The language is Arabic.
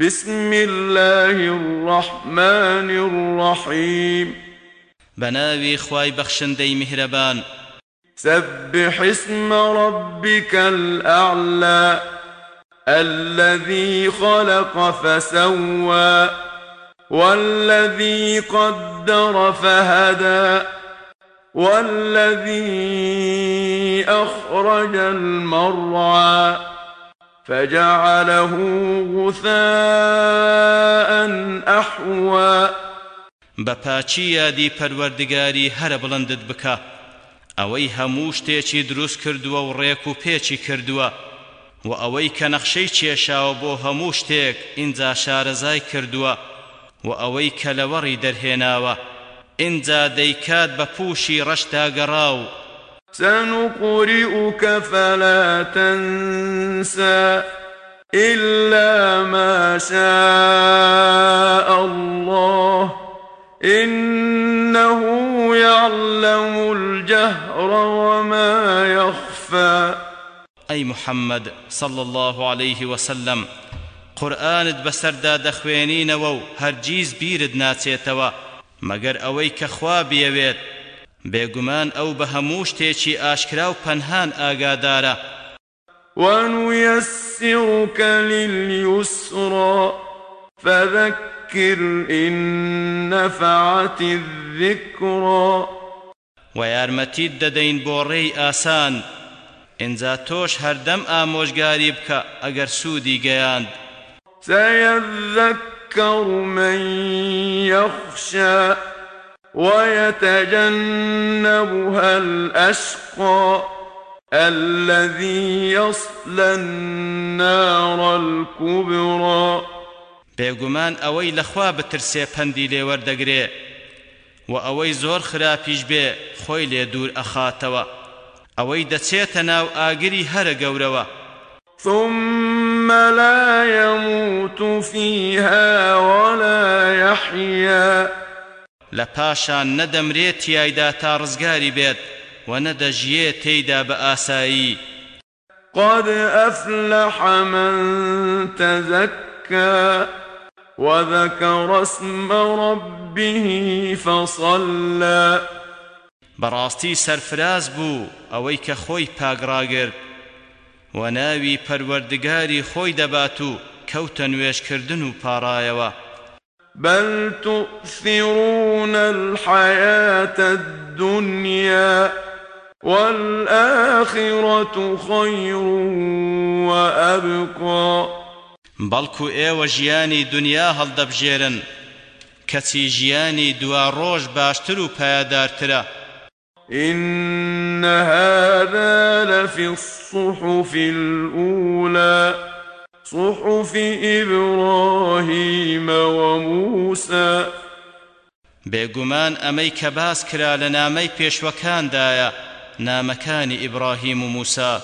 بسم الله الرحمن الرحيم بناوي خواي بخشندي مهربان. سبح اسم ربك الأعلى الذي خلق فسوى والذي قدر فهدى والذي أخرج المرعى. فجعله غثاء أحوى. بەپاچی یادی پەروەردگاری هەرە بڵندت بکە ئەوەی هەموو شتێکی دروست کردووە و ڕێک و پێچی کردووە. و ئەوەی کە نەخشەی کێشاوە بۆ هەموو شتێک ئینجا شارەزای کردووە. و ئەوەی کە لەوەڕی دەرهێناوە. ئینجا دەیکات بە پوشی ڕەشتا گەڕاو سنقرئك فلا تنسى إلا ما شاء الله إنه يعلم الجهر وما يخفى. أي محمد صلى الله عليه وسلم قورآنت بەسەردا دەخوێنینەوە و هەرگیز بیرت ناچێتەوە مەگەر ئەوەی کە خوا بێوێت بێگومان ئەو بە هەموو شتێکی ئاشکرا و پەنهان ئاگادارە. ونيسرك لليسرى فذكر إن نفعت الذكرى. ويارمتيد بۆ ڕێی ئاسان ئینجا تۆش هەردەم ئامۆژگاری بکە ئەگەر سوودی گەیاند. سيذكر من يخشى. ويتجنبها الأشقى الذي يصلى النار الكبرى. بێگومان ئەوەی لەخوا بترسێ پەندی لێوەردەگرێ و ئەوەی زۆر خراپیش بێ خۆی لێ دوور ئەخاتەوە. ئەوەی دەچێتە ناو ئاگری هەرە گەورەوە. ثم لا يموت فيها ولا يحيا. لپاشان ندەمرێت تیایدا تا ڕزگاری بێت و نەدەژیێت تێیدا بە ئاسایی. قد أفلح من تزكى وذكر اسم ربه فصلى. بەڕاستی سەرفراز بوو ئەوەی کە خۆی پاگڕاگرت. و ناوی پەروەردگاری خۆی دەبات و کەوتە نوێشکردن و پاڕایەوە بل تؤثرون الحياة الدنيا والآخرة خير وأبقى. بەڵکو ئێوە ژیانی دنیا هەڵدەبژێرن کەچی ژیانی دوا ڕۆژ باشتر و پایدارترە. إن هذا لفي الصحف الأولى. صحف إبراهيم وموسى. بێگومان ئەمەی کە باس کرا لە نامەی پێشوەکاندایە نامەکانی ئیبراهیم و موسا.